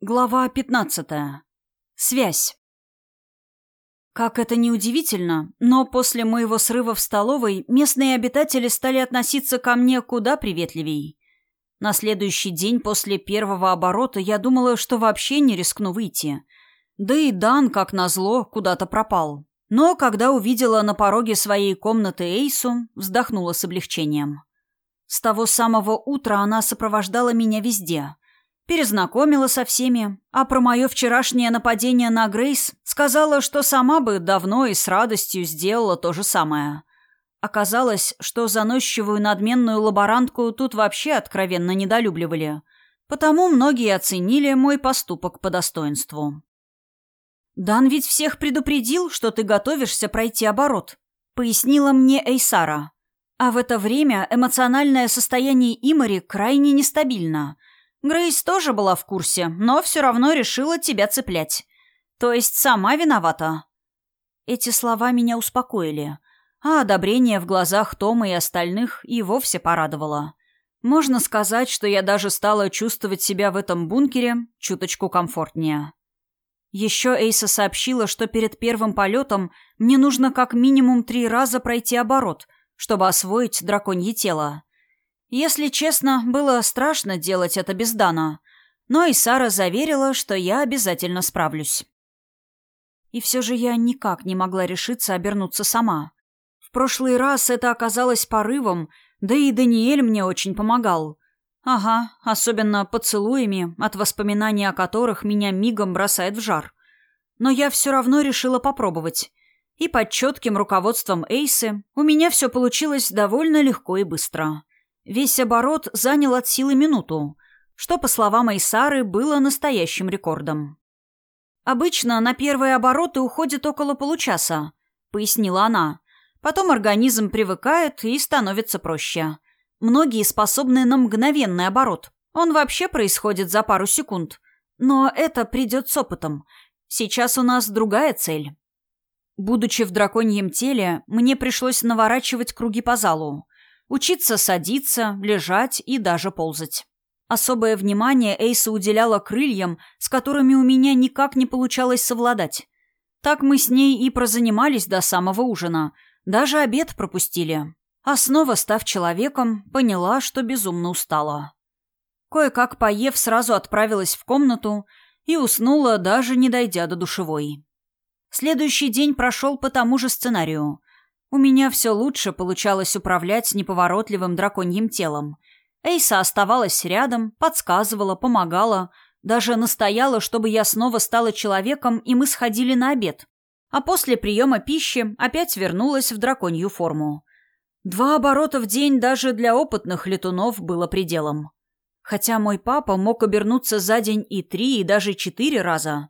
Глава 15. Связь. Как это ни удивительно, но после моего срыва в столовой местные обитатели стали относиться ко мне куда приветливей. На следующий день после первого оборота я думала, что вообще не рискну выйти. Да и Дан, как назло, куда-то пропал. Но когда увидела на пороге своей комнаты Эйсу, вздохнула с облегчением. С того самого утра она сопровождала меня везде — перезнакомила со всеми, а про мое вчерашнее нападение на Грейс сказала, что сама бы давно и с радостью сделала то же самое. Оказалось, что заносчивую надменную лаборантку тут вообще откровенно недолюбливали, потому многие оценили мой поступок по достоинству. «Дан ведь всех предупредил, что ты готовишься пройти оборот», — пояснила мне Эйсара. А в это время эмоциональное состояние Имари крайне нестабильно — Грейс тоже была в курсе, но все равно решила тебя цеплять. То есть сама виновата. Эти слова меня успокоили, а одобрение в глазах Тома и остальных и вовсе порадовало. Можно сказать, что я даже стала чувствовать себя в этом бункере чуточку комфортнее. Еще Эйса сообщила, что перед первым полетом мне нужно как минимум три раза пройти оборот, чтобы освоить драконье тело. Если честно, было страшно делать это без Дана, но и Сара заверила, что я обязательно справлюсь. И все же я никак не могла решиться обернуться сама. В прошлый раз это оказалось порывом, да и Даниэль мне очень помогал. Ага, особенно поцелуями, от воспоминаний о которых меня мигом бросает в жар. Но я все равно решила попробовать. И под четким руководством Эйсы у меня все получилось довольно легко и быстро. Весь оборот занял от силы минуту, что, по словам Айсары, было настоящим рекордом. «Обычно на первые обороты уходит около получаса», — пояснила она. «Потом организм привыкает и становится проще. Многие способны на мгновенный оборот. Он вообще происходит за пару секунд. Но это придет с опытом. Сейчас у нас другая цель». Будучи в драконьем теле, мне пришлось наворачивать круги по залу. Учиться садиться, лежать и даже ползать. Особое внимание Эйса уделяла крыльям, с которыми у меня никак не получалось совладать. Так мы с ней и прозанимались до самого ужина. Даже обед пропустили. А снова, став человеком, поняла, что безумно устала. Кое-как поев, сразу отправилась в комнату и уснула, даже не дойдя до душевой. Следующий день прошел по тому же сценарию. У меня все лучше получалось управлять неповоротливым драконьим телом. Эйса оставалась рядом, подсказывала, помогала, даже настояла, чтобы я снова стала человеком, и мы сходили на обед. А после приема пищи опять вернулась в драконью форму. Два оборота в день даже для опытных летунов было пределом. Хотя мой папа мог обернуться за день и три, и даже четыре раза.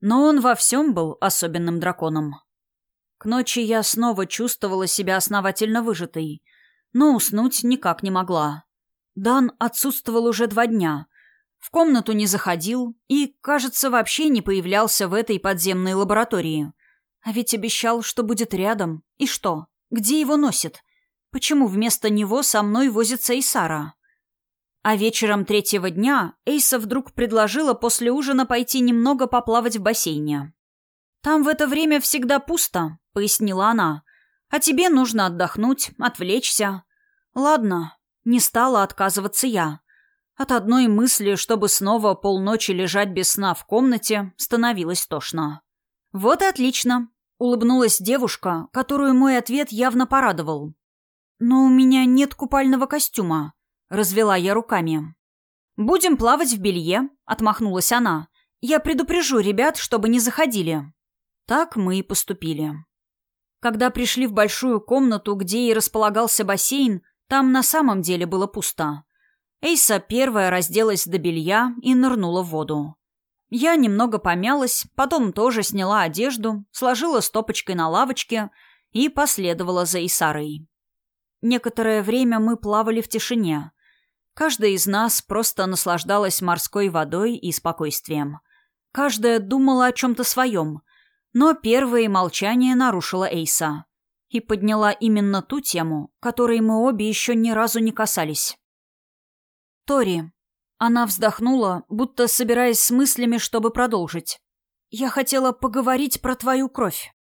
Но он во всем был особенным драконом. К ночи я снова чувствовала себя основательно выжатой, но уснуть никак не могла. Дан отсутствовал уже два дня. В комнату не заходил и, кажется, вообще не появлялся в этой подземной лаборатории. А ведь обещал, что будет рядом. И что? Где его носит? Почему вместо него со мной возится Исара? А вечером третьего дня Эйса вдруг предложила после ужина пойти немного поплавать в бассейне. «Там в это время всегда пусто», — пояснила она. «А тебе нужно отдохнуть, отвлечься». «Ладно», — не стала отказываться я. От одной мысли, чтобы снова полночи лежать без сна в комнате, становилось тошно. «Вот и отлично», — улыбнулась девушка, которую мой ответ явно порадовал. «Но у меня нет купального костюма», — развела я руками. «Будем плавать в белье», — отмахнулась она. «Я предупрежу ребят, чтобы не заходили». Так мы и поступили. Когда пришли в большую комнату, где и располагался бассейн, там на самом деле было пусто. Эйса первая разделась до белья и нырнула в воду. Я немного помялась, потом тоже сняла одежду, сложила стопочкой на лавочке и последовала за Исарой. Некоторое время мы плавали в тишине. Каждая из нас просто наслаждалась морской водой и спокойствием. Каждая думала о чем-то своем — но первое молчание нарушила Эйса и подняла именно ту тему, которой мы обе еще ни разу не касались. «Тори». Она вздохнула, будто собираясь с мыслями, чтобы продолжить. «Я хотела поговорить про твою кровь».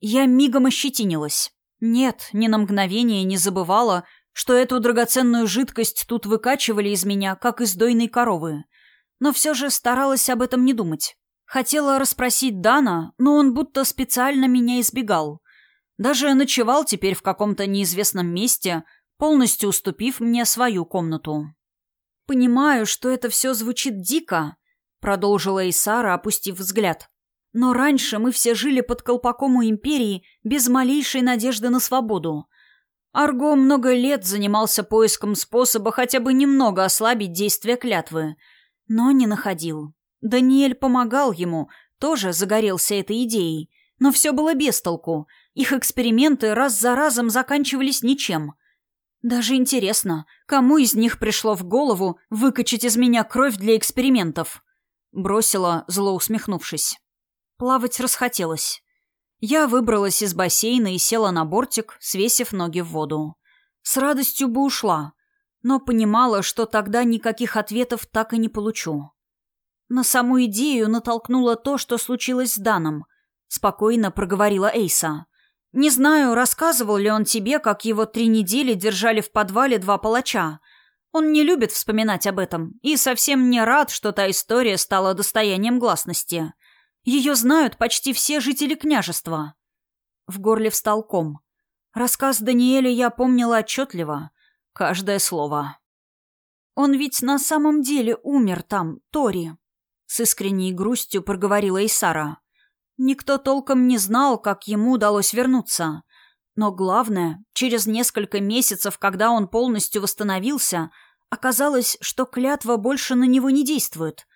Я мигом ощетинилась. Нет, ни на мгновение не забывала, что эту драгоценную жидкость тут выкачивали из меня, как из дойной коровы. Но все же старалась об этом не думать. Хотела расспросить Дана, но он будто специально меня избегал. Даже ночевал теперь в каком-то неизвестном месте, полностью уступив мне свою комнату. «Понимаю, что это все звучит дико», — продолжила Исара, опустив взгляд. «Но раньше мы все жили под колпаком у Империи без малейшей надежды на свободу. Арго много лет занимался поиском способа хотя бы немного ослабить действие клятвы, но не находил. Даниэль помогал ему, тоже загорелся этой идеей, но все было без толку. Их эксперименты раз за разом заканчивались ничем — даже интересно, кому из них пришло в голову выкачать из меня кровь для экспериментов? Бросила, зло усмехнувшись. Плавать расхотелось. Я выбралась из бассейна и села на бортик, свесив ноги в воду. С радостью бы ушла, но понимала, что тогда никаких ответов так и не получу. На саму идею натолкнуло то, что случилось с Даном. Спокойно проговорила Эйса. Не знаю, рассказывал ли он тебе, как его три недели держали в подвале два палача. Он не любит вспоминать об этом и совсем не рад, что та история стала достоянием гласности. Ее знают почти все жители княжества. В горле встал ком. Рассказ Даниэля я помнила отчетливо. Каждое слово. Он ведь на самом деле умер там, Тори. С искренней грустью проговорила Исара. Никто толком не знал, как ему удалось вернуться. Но главное, через несколько месяцев, когда он полностью восстановился, оказалось, что клятва больше на него не действует.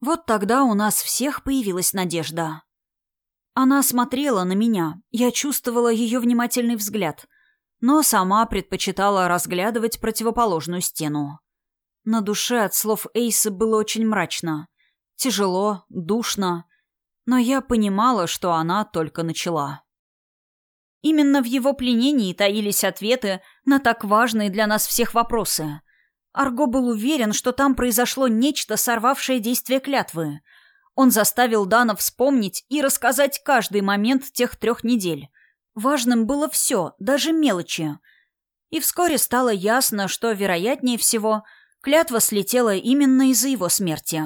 Вот тогда у нас всех появилась надежда. Она смотрела на меня, я чувствовала ее внимательный взгляд, но сама предпочитала разглядывать противоположную стену. На душе от слов Эйсы было очень мрачно. Тяжело, душно, но я понимала, что она только начала. Именно в его пленении таились ответы на так важные для нас всех вопросы. Арго был уверен, что там произошло нечто, сорвавшее действие клятвы. Он заставил Дана вспомнить и рассказать каждый момент тех трех недель. Важным было все, даже мелочи. И вскоре стало ясно, что, вероятнее всего, клятва слетела именно из-за его смерти.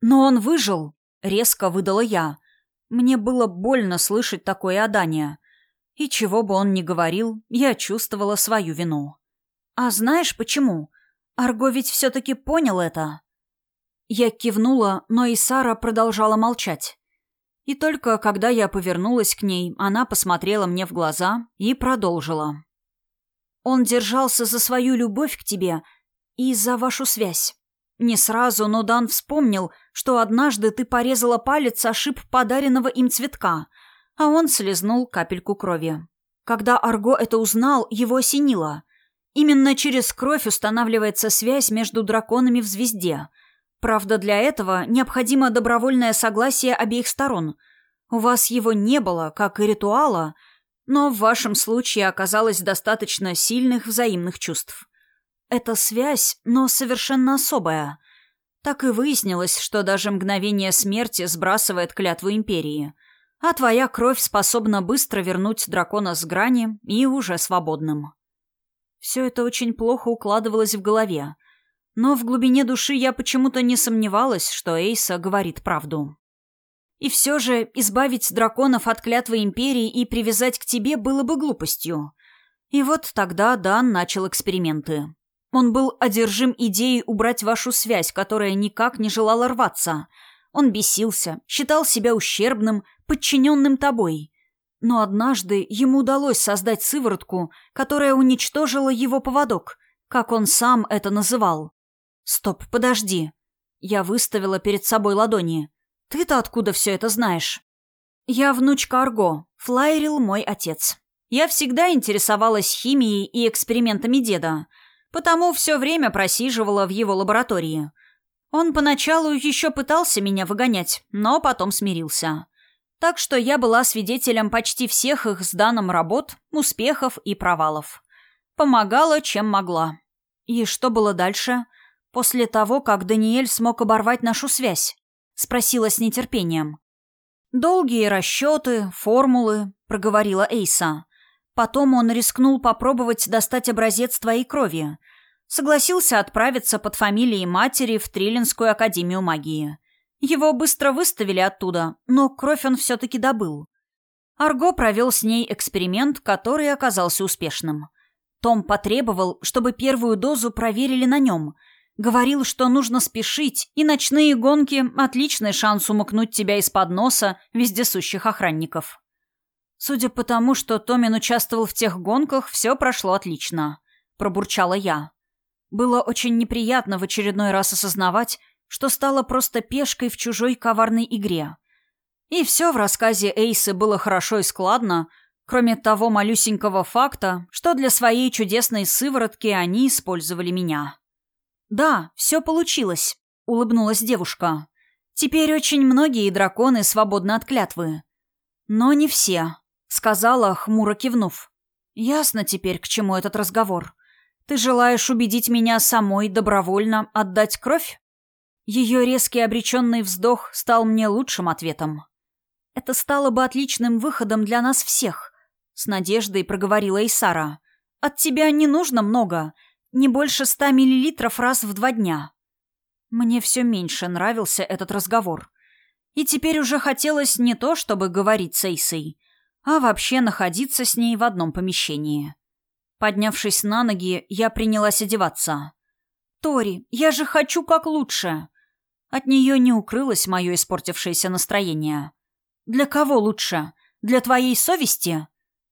Но он выжил, Резко выдала я. Мне было больно слышать такое одание. И чего бы он ни говорил, я чувствовала свою вину. А знаешь почему? Арго ведь все-таки понял это. Я кивнула, но и Сара продолжала молчать. И только когда я повернулась к ней, она посмотрела мне в глаза и продолжила. Он держался за свою любовь к тебе и за вашу связь. Не сразу, но Дан вспомнил, что однажды ты порезала палец о шип подаренного им цветка, а он слезнул капельку крови. Когда Арго это узнал, его осенило. Именно через кровь устанавливается связь между драконами в звезде. Правда, для этого необходимо добровольное согласие обеих сторон. У вас его не было, как и ритуала, но в вашем случае оказалось достаточно сильных взаимных чувств. Это связь, но совершенно особая. Так и выяснилось, что даже мгновение смерти сбрасывает клятву Империи. А твоя кровь способна быстро вернуть дракона с грани и уже свободным. Все это очень плохо укладывалось в голове. Но в глубине души я почему-то не сомневалась, что Эйса говорит правду. И все же избавить драконов от клятвы Империи и привязать к тебе было бы глупостью. И вот тогда Дан начал эксперименты. Он был одержим идеей убрать вашу связь, которая никак не желала рваться. Он бесился, считал себя ущербным, подчиненным тобой. Но однажды ему удалось создать сыворотку, которая уничтожила его поводок, как он сам это называл. «Стоп, подожди». Я выставила перед собой ладони. «Ты-то откуда все это знаешь?» «Я внучка Арго. Флайрил мой отец. Я всегда интересовалась химией и экспериментами деда» потому все время просиживала в его лаборатории. Он поначалу еще пытался меня выгонять, но потом смирился. Так что я была свидетелем почти всех их с данным работ, успехов и провалов. Помогала, чем могла. И что было дальше? после того, как Даниэль смог оборвать нашу связь?» — спросила с нетерпением. «Долгие расчеты, формулы», — проговорила Эйса. Потом он рискнул попробовать достать образец твоей крови. Согласился отправиться под фамилией матери в Триллинскую академию магии. Его быстро выставили оттуда, но кровь он все-таки добыл. Арго провел с ней эксперимент, который оказался успешным. Том потребовал, чтобы первую дозу проверили на нем. Говорил, что нужно спешить, и ночные гонки – отличный шанс умыкнуть тебя из-под носа вездесущих охранников. Судя по тому, что Томин участвовал в тех гонках, все прошло отлично. Пробурчала я. Было очень неприятно в очередной раз осознавать, что стала просто пешкой в чужой коварной игре. И все в рассказе Эйсы было хорошо и складно, кроме того малюсенького факта, что для своей чудесной сыворотки они использовали меня. «Да, все получилось», — улыбнулась девушка. «Теперь очень многие драконы свободны от клятвы. Но не все», — сказала, хмуро кивнув. «Ясно теперь, к чему этот разговор. Ты желаешь убедить меня самой добровольно отдать кровь?» Ее резкий обреченный вздох стал мне лучшим ответом. «Это стало бы отличным выходом для нас всех», — с надеждой проговорила Исара. «От тебя не нужно много, не больше ста миллилитров раз в два дня». Мне все меньше нравился этот разговор. И теперь уже хотелось не то, чтобы говорить с Эйсой, а вообще находиться с ней в одном помещении. Поднявшись на ноги, я принялась одеваться. «Тори, я же хочу как лучше!» От нее не укрылось мое испортившееся настроение. «Для кого лучше? Для твоей совести?»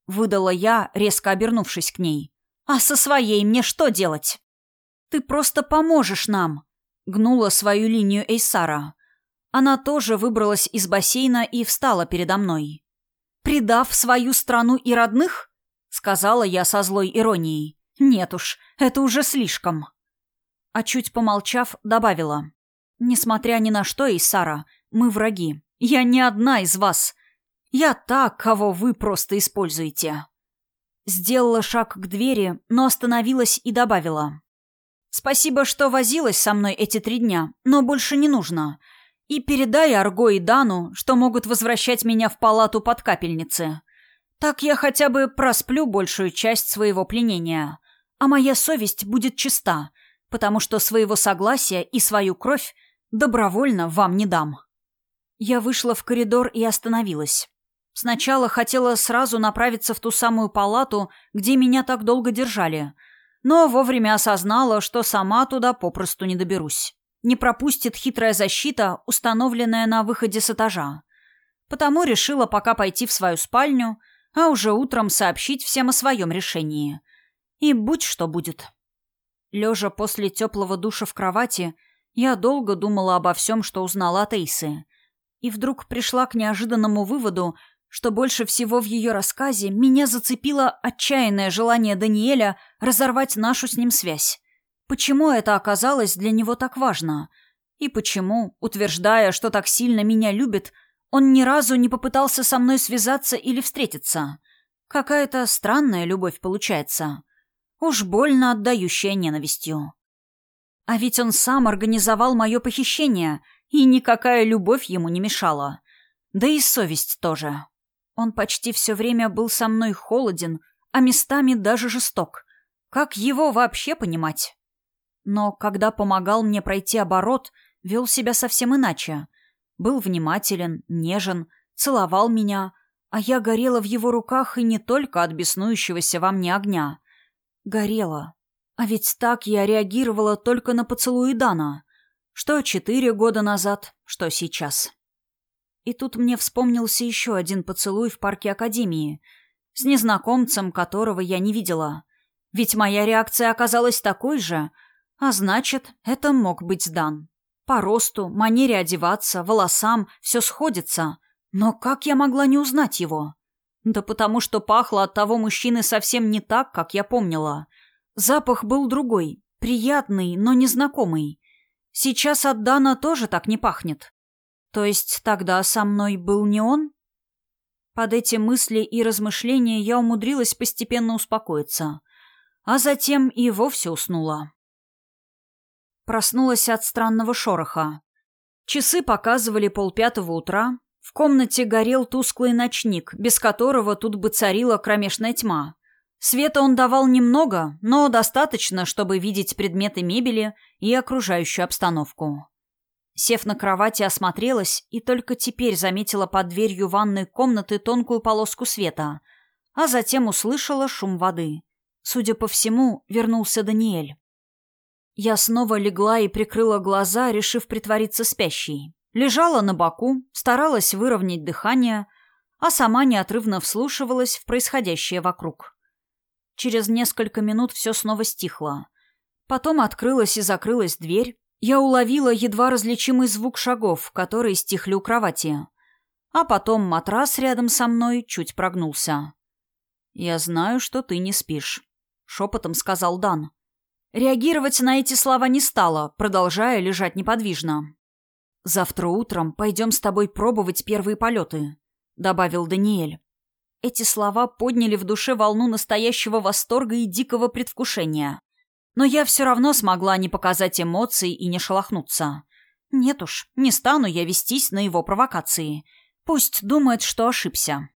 Выдала я, резко обернувшись к ней. «А со своей мне что делать?» «Ты просто поможешь нам», — гнула свою линию Эйсара. Она тоже выбралась из бассейна и встала передо мной. «Предав свою страну и родных?» — сказала я со злой иронией. «Нет уж, это уже слишком». А чуть помолчав, добавила. «Несмотря ни на что, Исара, мы враги. Я не одна из вас. Я та, кого вы просто используете». Сделала шаг к двери, но остановилась и добавила. «Спасибо, что возилась со мной эти три дня, но больше не нужно. И передай Арго и Дану, что могут возвращать меня в палату под капельницы. Так я хотя бы просплю большую часть своего пленения. А моя совесть будет чиста, потому что своего согласия и свою кровь добровольно вам не дам». Я вышла в коридор и остановилась. Сначала хотела сразу направиться в ту самую палату, где меня так долго держали, но вовремя осознала, что сама туда попросту не доберусь. Не пропустит хитрая защита, установленная на выходе с этажа. Потому решила пока пойти в свою спальню, а уже утром сообщить всем о своем решении. И будь что будет. Лежа после теплого душа в кровати, я долго думала обо всем, что узнала от Эйсы и вдруг пришла к неожиданному выводу, что больше всего в ее рассказе меня зацепило отчаянное желание Даниэля разорвать нашу с ним связь. Почему это оказалось для него так важно? И почему, утверждая, что так сильно меня любит, он ни разу не попытался со мной связаться или встретиться? Какая-то странная любовь получается. Уж больно отдающая ненавистью. А ведь он сам организовал мое похищение — и никакая любовь ему не мешала. Да и совесть тоже. Он почти все время был со мной холоден, а местами даже жесток. Как его вообще понимать? Но когда помогал мне пройти оборот, вел себя совсем иначе. Был внимателен, нежен, целовал меня, а я горела в его руках и не только от беснующегося во мне огня. Горела. А ведь так я реагировала только на поцелуи Дана. Что четыре года назад, что сейчас. И тут мне вспомнился еще один поцелуй в парке Академии с незнакомцем, которого я не видела. Ведь моя реакция оказалась такой же, а значит, это мог быть Дан. По росту, манере одеваться, волосам все сходится. Но как я могла не узнать его? Да потому что пахло от того мужчины совсем не так, как я помнила. Запах был другой, приятный, но незнакомый. Сейчас от Дана тоже так не пахнет. То есть тогда со мной был не он? Под эти мысли и размышления я умудрилась постепенно успокоиться, а затем и вовсе уснула. Проснулась от странного шороха. Часы показывали полпятого утра. В комнате горел тусклый ночник, без которого тут бы царила кромешная тьма. Света он давал немного, но достаточно, чтобы видеть предметы мебели и окружающую обстановку. Сев на кровати, осмотрелась и только теперь заметила под дверью ванной комнаты тонкую полоску света, а затем услышала шум воды. Судя по всему, вернулся Даниэль. Я снова легла и прикрыла глаза, решив притвориться спящей. Лежала на боку, старалась выровнять дыхание, а сама неотрывно вслушивалась в происходящее вокруг. Через несколько минут все снова стихло. Потом открылась и закрылась дверь. Я уловила едва различимый звук шагов, которые стихли у кровати. А потом матрас рядом со мной чуть прогнулся. «Я знаю, что ты не спишь», — шепотом сказал Дан. Реагировать на эти слова не стала, продолжая лежать неподвижно. «Завтра утром пойдем с тобой пробовать первые полеты», — добавил Даниэль. Эти слова подняли в душе волну настоящего восторга и дикого предвкушения. Но я все равно смогла не показать эмоций и не шелохнуться. Нет уж, не стану я вестись на его провокации. Пусть думает, что ошибся.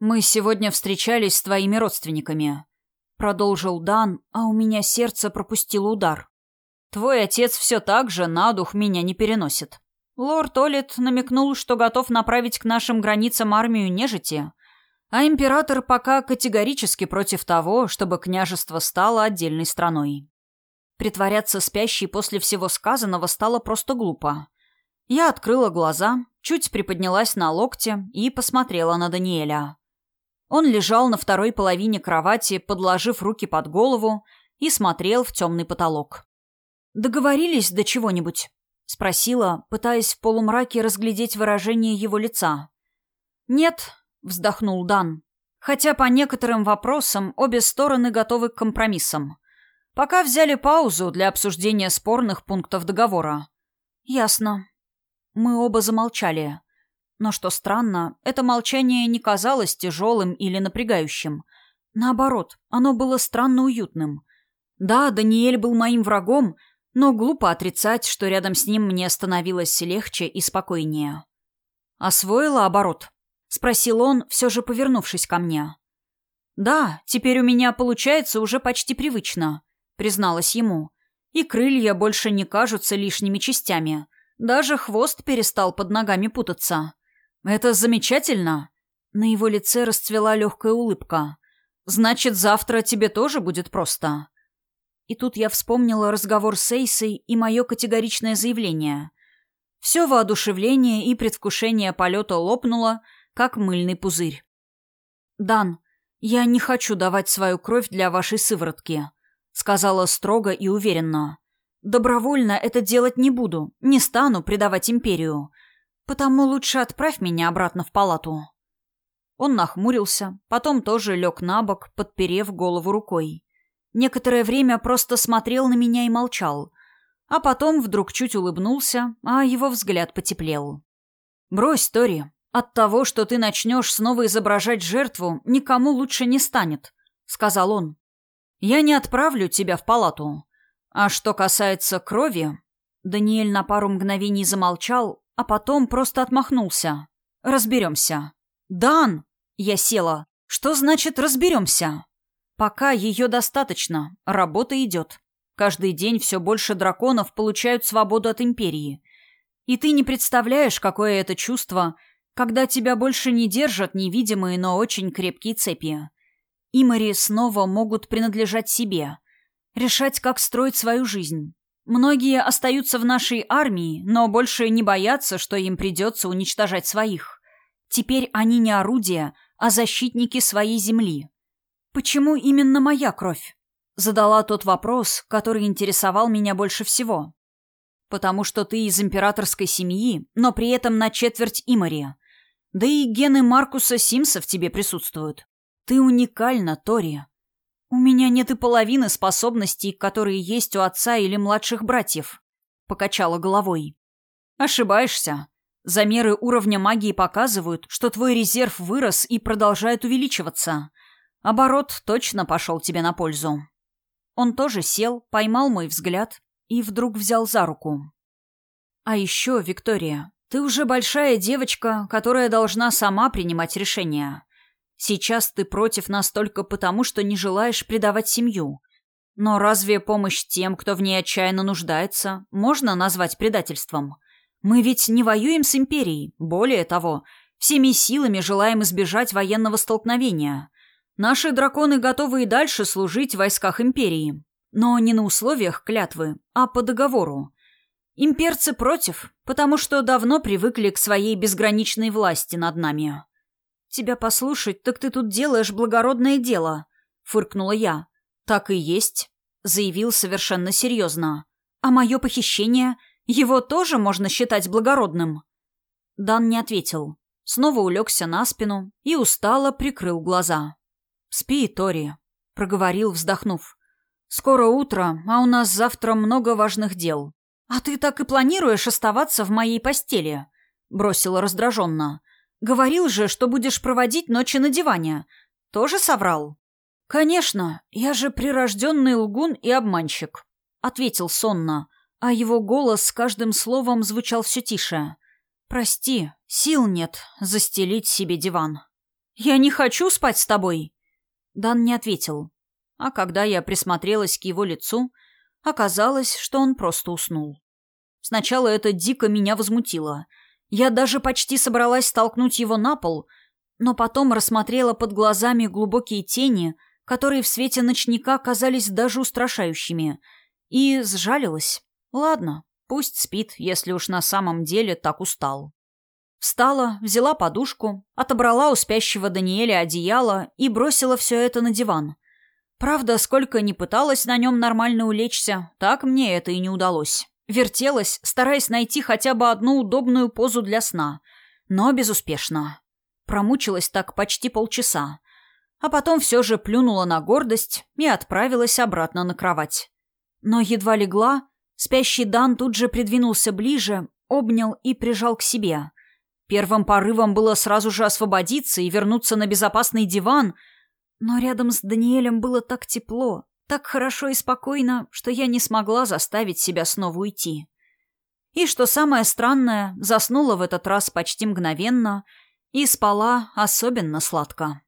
«Мы сегодня встречались с твоими родственниками», Продолжил Дан, а у меня сердце пропустило удар. Твой отец все так же на дух меня не переносит. Лорд Олит намекнул, что готов направить к нашим границам армию нежити, а император пока категорически против того, чтобы княжество стало отдельной страной. Притворяться спящей после всего сказанного стало просто глупо. Я открыла глаза, чуть приподнялась на локте и посмотрела на Даниэля. Он лежал на второй половине кровати, подложив руки под голову, и смотрел в темный потолок. «Договорились до чего-нибудь?» — спросила, пытаясь в полумраке разглядеть выражение его лица. «Нет», — вздохнул Дан. «Хотя по некоторым вопросам обе стороны готовы к компромиссам. Пока взяли паузу для обсуждения спорных пунктов договора». «Ясно». Мы оба замолчали. Но что странно, это молчание не казалось тяжелым или напрягающим. Наоборот, оно было странно уютным. Да, Даниэль был моим врагом, но глупо отрицать, что рядом с ним мне становилось легче и спокойнее. «Освоила оборот?» — спросил он, все же повернувшись ко мне. «Да, теперь у меня получается уже почти привычно», — призналась ему. «И крылья больше не кажутся лишними частями. Даже хвост перестал под ногами путаться». «Это замечательно!» На его лице расцвела легкая улыбка. «Значит, завтра тебе тоже будет просто?» И тут я вспомнила разговор с Эйсой и мое категоричное заявление. Все воодушевление и предвкушение полета лопнуло, как мыльный пузырь. «Дан, я не хочу давать свою кровь для вашей сыворотки», — сказала строго и уверенно. «Добровольно это делать не буду, не стану предавать империю. Потому лучше отправь меня обратно в палату». Он нахмурился, потом тоже лег на бок, подперев голову рукой. Некоторое время просто смотрел на меня и молчал, а потом вдруг чуть улыбнулся, а его взгляд потеплел. «Брось, Тори, от того, что ты начнешь снова изображать жертву, никому лучше не станет», — сказал он. «Я не отправлю тебя в палату. А что касается крови...» Даниэль на пару мгновений замолчал, а потом просто отмахнулся. «Разберемся». «Дан!» Я села. «Что значит «разберемся»?» «Пока ее достаточно. Работа идет. Каждый день все больше драконов получают свободу от Империи. И ты не представляешь, какое это чувство, когда тебя больше не держат невидимые, но очень крепкие цепи. Имари снова могут принадлежать себе. Решать, как строить свою жизнь. Многие остаются в нашей армии, но больше не боятся, что им придется уничтожать своих. Теперь они не орудия, а защитники своей земли. Почему именно моя кровь? Задала тот вопрос, который интересовал меня больше всего. Потому что ты из императорской семьи, но при этом на четверть Имари. Да и гены Маркуса Симса в тебе присутствуют. Ты уникальна, Тори. «У меня нет и половины способностей, которые есть у отца или младших братьев», — покачала головой. «Ошибаешься. Замеры уровня магии показывают, что твой резерв вырос и продолжает увеличиваться. Оборот точно пошел тебе на пользу». Он тоже сел, поймал мой взгляд и вдруг взял за руку. «А еще, Виктория, ты уже большая девочка, которая должна сама принимать решения. Сейчас ты против нас только потому, что не желаешь предавать семью. Но разве помощь тем, кто в ней отчаянно нуждается, можно назвать предательством? Мы ведь не воюем с империей. Более того, всеми силами желаем избежать военного столкновения. Наши драконы готовы и дальше служить в войсках империи. Но не на условиях клятвы, а по договору. Имперцы против, потому что давно привыкли к своей безграничной власти над нами. «Тебя послушать, так ты тут делаешь благородное дело», — фыркнула я. «Так и есть», — заявил совершенно серьезно. «А мое похищение, его тоже можно считать благородным?» Дан не ответил. Снова улегся на спину и устало прикрыл глаза. «Спи, Тори», — проговорил, вздохнув. «Скоро утро, а у нас завтра много важных дел». «А ты так и планируешь оставаться в моей постели?» — бросила раздраженно. «Говорил же, что будешь проводить ночи на диване. Тоже соврал?» «Конечно, я же прирожденный лгун и обманщик», — ответил сонно, а его голос с каждым словом звучал все тише. «Прости, сил нет застелить себе диван». «Я не хочу спать с тобой!» Дан не ответил. А когда я присмотрелась к его лицу, оказалось, что он просто уснул. Сначала это дико меня возмутило. Я даже почти собралась столкнуть его на пол, но потом рассмотрела под глазами глубокие тени — которые в свете ночника казались даже устрашающими, и сжалилась. Ладно, пусть спит, если уж на самом деле так устал. Встала, взяла подушку, отобрала у спящего Даниэля одеяло и бросила все это на диван. Правда, сколько ни пыталась на нем нормально улечься, так мне это и не удалось. Вертелась, стараясь найти хотя бы одну удобную позу для сна, но безуспешно. Промучилась так почти полчаса а потом все же плюнула на гордость и отправилась обратно на кровать. Но едва легла, спящий Дан тут же придвинулся ближе, обнял и прижал к себе. Первым порывом было сразу же освободиться и вернуться на безопасный диван, но рядом с Даниэлем было так тепло, так хорошо и спокойно, что я не смогла заставить себя снова уйти. И, что самое странное, заснула в этот раз почти мгновенно и спала особенно сладко.